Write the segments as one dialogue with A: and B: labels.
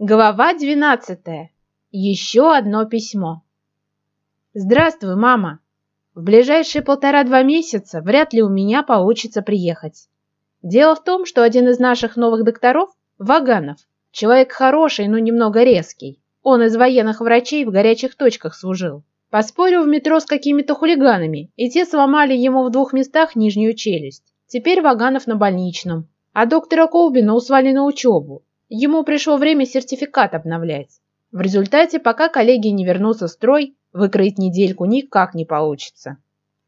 A: Глава 12. Еще одно письмо. Здравствуй, мама. В ближайшие полтора-два месяца вряд ли у меня получится приехать. Дело в том, что один из наших новых докторов, Ваганов, человек хороший, но немного резкий. Он из военных врачей в горячих точках служил. Поспорил в метро с какими-то хулиганами, и те сломали ему в двух местах нижнюю челюсть. Теперь Ваганов на больничном, а доктора Колбина услали на учебу, Ему пришло время сертификат обновлять. В результате, пока коллеги не вернутся в строй, выкроить недельку никак не получится.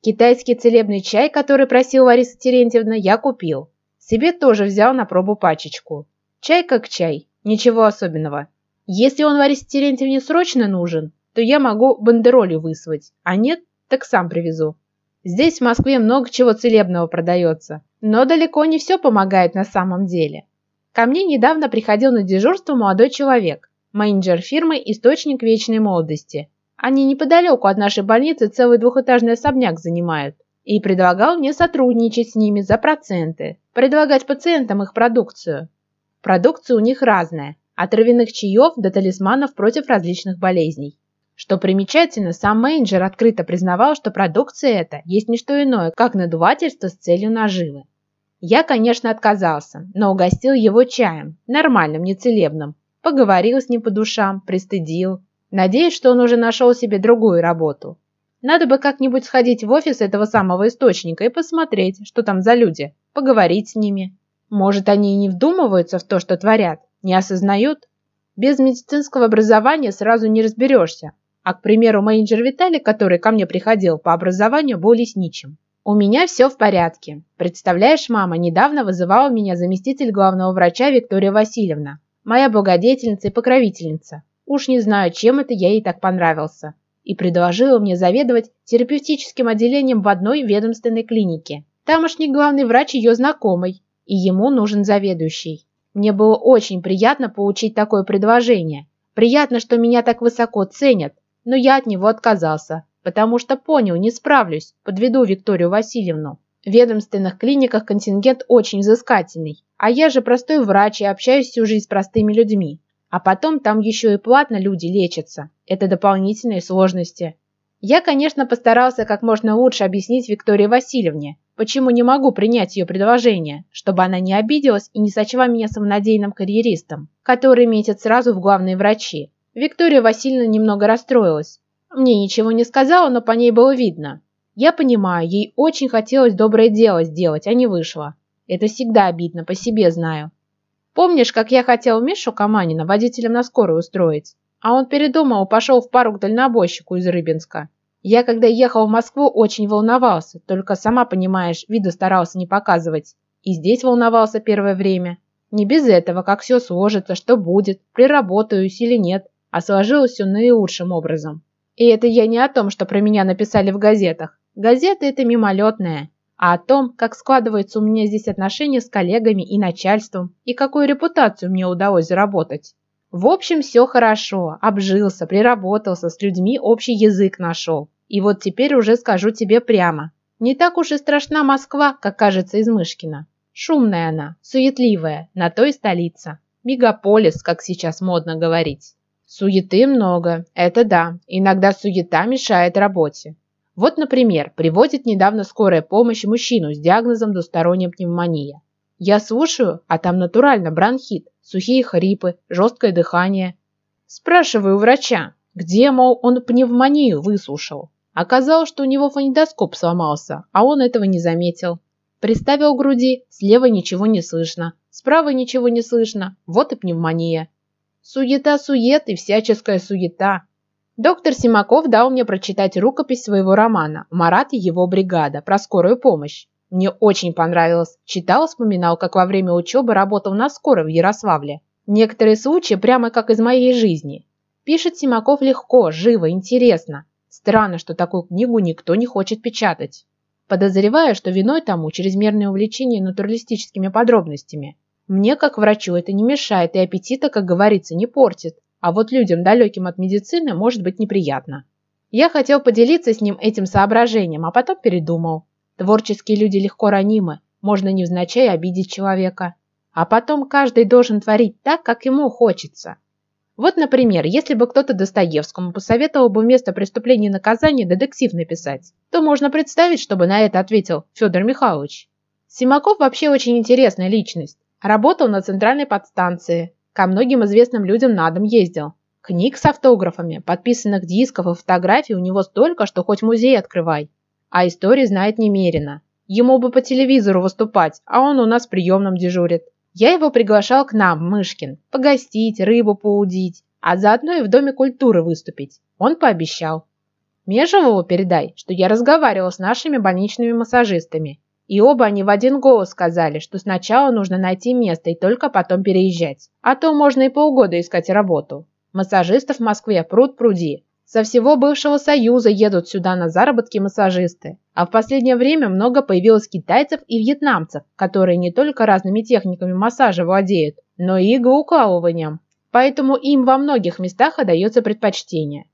A: Китайский целебный чай, который просил Лариса Терентьевна, я купил. Себе тоже взял на пробу пачечку. Чай как чай, ничего особенного. Если он Ларисе Терентьевне срочно нужен, то я могу бандеролью выслать, а нет, так сам привезу. Здесь в Москве много чего целебного продается, но далеко не все помогает на самом деле. Ко мне недавно приходил на дежурство молодой человек, менеджер фирмы «Источник вечной молодости». Они неподалеку от нашей больницы целый двухэтажный особняк занимают. И предлагал мне сотрудничать с ними за проценты, предлагать пациентам их продукцию. Продукция у них разная, от травяных чаев до талисманов против различных болезней. Что примечательно, сам менеджер открыто признавал, что продукция эта есть не что иное, как надувательство с целью наживы. Я, конечно, отказался, но угостил его чаем, нормальным, нецелебным. Поговорил с ним по душам, пристыдил. Надеюсь, что он уже нашел себе другую работу. Надо бы как-нибудь сходить в офис этого самого источника и посмотреть, что там за люди, поговорить с ними. Может, они и не вдумываются в то, что творят, не осознают? Без медицинского образования сразу не разберешься. А, к примеру, менеджер Виталий, который ко мне приходил по образованию, был лесничим. «У меня все в порядке. Представляешь, мама, недавно вызывала меня заместитель главного врача Виктория Васильевна, моя благодетельница и покровительница. Уж не знаю, чем это я ей так понравился. И предложила мне заведовать терапевтическим отделением в одной ведомственной клинике. Тамошний главный врач ее знакомый, и ему нужен заведующий. Мне было очень приятно получить такое предложение. Приятно, что меня так высоко ценят, но я от него отказался, потому что понял, не справлюсь, подведу Викторию Васильевну. В ведомственных клиниках контингент очень взыскательный, а я же простой врач и общаюсь всю жизнь с простыми людьми. А потом там еще и платно люди лечатся. Это дополнительные сложности. Я, конечно, постарался как можно лучше объяснить Виктории Васильевне, почему не могу принять ее предложение, чтобы она не обиделась и не сочла меня самонадеянным карьеристом, который метит сразу в главные врачи. Виктория Васильевна немного расстроилась, мне ничего не сказала, но по ней было видно. Я понимаю, ей очень хотелось доброе дело сделать, а не вышло. Это всегда обидно, по себе знаю. Помнишь, как я хотел Мишу Каманина водителем на скорую устроить? А он передумал, пошел в пару к дальнобойщику из Рыбинска. Я, когда ехал в Москву, очень волновался, только, сама понимаешь, виду старался не показывать. И здесь волновался первое время. Не без этого, как все сложится, что будет, приработаюсь или нет, а сложилось все наилучшим образом. И это я не о том, что про меня написали в газетах. Газеты – это мимолетное. А о том, как складываются у меня здесь отношения с коллегами и начальством, и какую репутацию мне удалось заработать. В общем, все хорошо. Обжился, приработался, с людьми общий язык нашел. И вот теперь уже скажу тебе прямо. Не так уж и страшна Москва, как кажется из Мышкина. Шумная она, суетливая, на той столица. Мегаполис, как сейчас модно говорить. Суеты много, это да, иногда суета мешает работе. Вот, например, приводит недавно скорая помощь мужчину с диагнозом двусторонняя пневмония. Я слушаю, а там натурально бронхит, сухие хрипы, жесткое дыхание. Спрашиваю у врача, где, мол, он пневмонию выслушал. Оказалось, что у него фонидоскоп сломался, а он этого не заметил. Приставил к груди, слева ничего не слышно, справа ничего не слышно, вот и пневмония. Суета-сует и всяческая суета. Доктор Симаков дал мне прочитать рукопись своего романа «Марат и его бригада» про скорую помощь. Мне очень понравилось. Читал, вспоминал, как во время учебы работал на скорой в Ярославле. Некоторые случаи прямо как из моей жизни. Пишет Симаков легко, живо, интересно. Странно, что такую книгу никто не хочет печатать. Подозреваю, что виной тому чрезмерное увлечение натуралистическими подробностями. Мне, как врачу, это не мешает и аппетита, как говорится, не портит. А вот людям, далеким от медицины, может быть неприятно. Я хотел поделиться с ним этим соображением, а потом передумал. Творческие люди легко ранимы, можно невзначай обидеть человека. А потом каждый должен творить так, как ему хочется. Вот, например, если бы кто-то Достоевскому посоветовал бы вместо преступления и наказания детектив написать, то можно представить, чтобы на это ответил Федор Михайлович. Симаков вообще очень интересная личность. Работал на центральной подстанции, ко многим известным людям на дом ездил. Книг с автографами, подписанных дисков и фотографий у него столько, что хоть музей открывай. А истории знает немерено. Ему бы по телевизору выступать, а он у нас в приемном дежурит. Я его приглашал к нам, Мышкин, погостить, рыбу поудить, а заодно и в Доме культуры выступить. Он пообещал. Межеву передай, что я разговаривал с нашими больничными массажистами, и оба они в один голос сказали, что сначала нужно найти место и только потом переезжать, а то можно и полгода искать работу. Массажистов в Москве пруд пруди, со всего бывшего Союза едут сюда на заработки массажисты. А в последнее время много появилось китайцев и вьетнамцев, которые не только разными техниками массажа владеют, но и иглоукалыванием. Поэтому им во многих местах отдается предпочтение.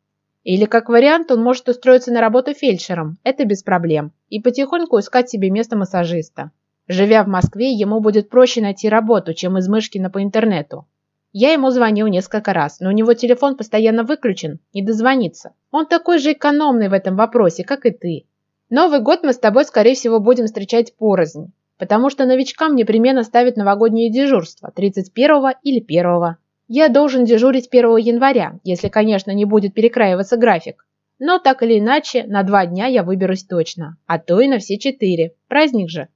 A: Или как вариант он может устроиться на работу фельдшером, это без проблем, и потихоньку искать себе место массажиста. Живя в Москве, ему будет проще найти работу, чем из Мышкина по интернету. Я ему звонил несколько раз, но у него телефон постоянно выключен, не дозвониться. Он такой же экономный в этом вопросе, как и ты. Новый год мы с тобой, скорее всего, будем встречать порознь, потому что новичкам непременно ставят новогоднее дежурство 31 или 1. Я должен дежурить 1 января, если, конечно, не будет перекраиваться график. Но так или иначе, на два дня я выберусь точно, а то и на все четыре. Праздник же.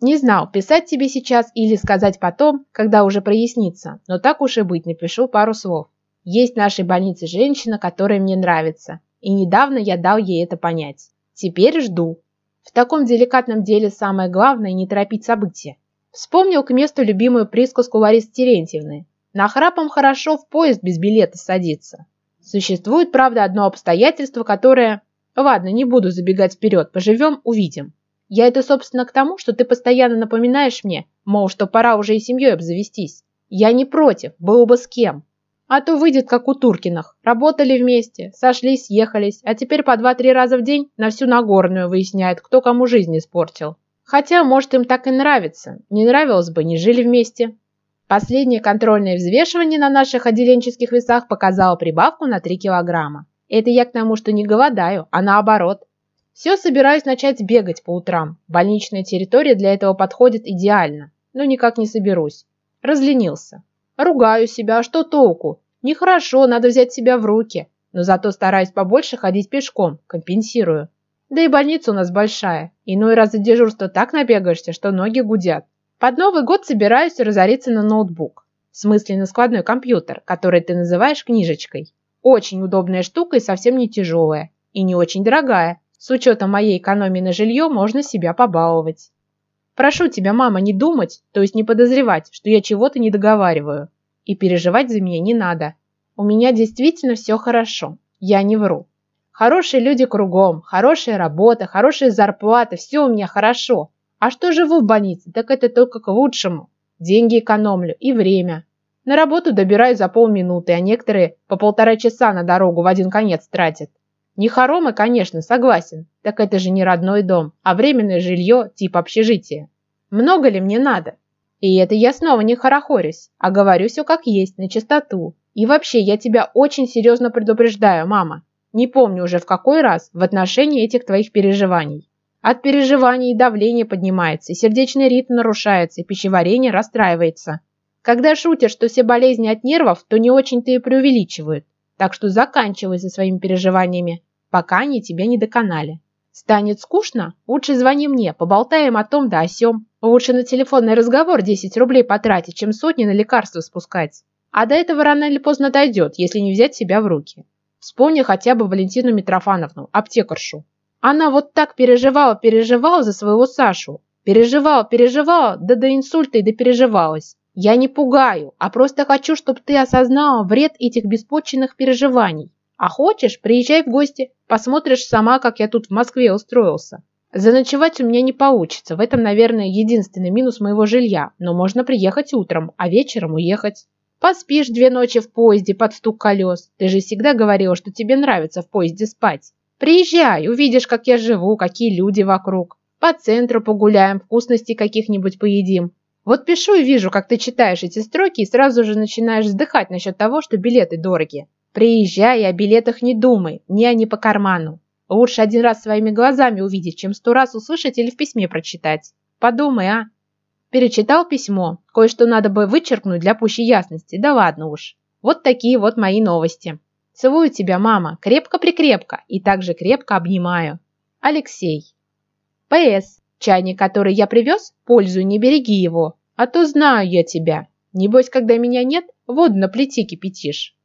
A: Не знал, писать тебе сейчас или сказать потом, когда уже прояснится, но так уж и быть, напишу пару слов. Есть в нашей больнице женщина, которая мне нравится, и недавно я дал ей это понять. Теперь жду. В таком деликатном деле самое главное не торопить события. Вспомнил к месту любимую присказку Ларисы Терентьевны. Нахрапом хорошо в поезд без билета садиться. Существует, правда, одно обстоятельство, которое... Ладно, не буду забегать вперед, поживем, увидим. Я это, собственно, к тому, что ты постоянно напоминаешь мне, мол, что пора уже и семьей обзавестись. Я не против, был бы с кем. А то выйдет, как у Туркиных. Работали вместе, сошлись, съехались, а теперь по два-три раза в день на всю Нагорную выясняют, кто кому жизнь испортил. Хотя, может, им так и нравится. Не нравилось бы, не жили вместе. Последнее контрольное взвешивание на наших отделенческих весах показало прибавку на 3 килограмма. Это я к тому, что не голодаю, а наоборот. Все собираюсь начать бегать по утрам. Больничная территория для этого подходит идеально. Но никак не соберусь. Разленился. Ругаю себя, а что толку? Нехорошо, надо взять себя в руки. Но зато стараюсь побольше ходить пешком, компенсирую. Да и больница у нас большая. Иной раз за дежурство так набегаешься, что ноги гудят. Под Новый год собираюсь разориться на ноутбук. В смысле на складной компьютер, который ты называешь книжечкой. Очень удобная штука и совсем не тяжелая. И не очень дорогая. С учетом моей экономии на жилье можно себя побаловать. Прошу тебя, мама, не думать, то есть не подозревать, что я чего-то не договариваю. И переживать за меня не надо. У меня действительно все хорошо. Я не вру. Хорошие люди кругом, хорошая работа, хорошая зарплата, все у меня хорошо. А что живу в больнице, так это только к лучшему. Деньги экономлю и время. На работу добираюсь за полминуты, а некоторые по полтора часа на дорогу в один конец тратят. Не хоромы, конечно, согласен. Так это же не родной дом, а временное жилье типа общежития. Много ли мне надо? И это я снова не хорохорюсь, а говорю все как есть, на чистоту. И вообще, я тебя очень серьезно предупреждаю, мама. Не помню уже в какой раз в отношении этих твоих переживаний. От переживаний давление поднимается, и сердечный ритм нарушается, и пищеварение расстраивается. Когда шутят, что все болезни от нервов, то не очень-то и преувеличивают. Так что заканчивай со своими переживаниями пока они тебя не доконали. Станет скучно? Лучше звони мне, поболтаем о том да о сём. Лучше на телефонный разговор 10 рублей потратить, чем сотни на лекарства спускать. А до этого рано или поздно дойдет, если не взять себя в руки. Вспомни хотя бы Валентину Митрофановну, аптекаршу. Она вот так переживала-переживала за своего Сашу. Переживала, переживала, да до инсульта и допереживалась. Я не пугаю, а просто хочу, чтобы ты осознала вред этих беспочвенных переживаний. А хочешь, приезжай в гости, посмотришь сама, как я тут в Москве устроился. Заночевать у меня не получится, в этом, наверное, единственный минус моего жилья, но можно приехать утром, а вечером уехать. Поспишь две ночи в поезде под стук колес. Ты же всегда говорила, что тебе нравится в поезде спать. Приезжай, увидишь, как я живу, какие люди вокруг. По центру погуляем, вкусностей каких-нибудь поедим. Вот пишу и вижу, как ты читаешь эти строки и сразу же начинаешь вздыхать насчет того, что билеты дороги. Приезжай и о билетах не думай, мне они по карману. Лучше один раз своими глазами увидеть, чем сто раз услышать или в письме прочитать. Подумай, а? Перечитал письмо. Кое-что надо бы вычеркнуть для пущей ясности. Да ладно уж. Вот такие вот мои новости. Целую тебя, мама, крепко-прикрепко и также крепко обнимаю. Алексей. П.С. Чайник, который я привез, пользуй, не береги его, а то знаю я тебя. Небось, когда меня нет, воду на плите кипятишь.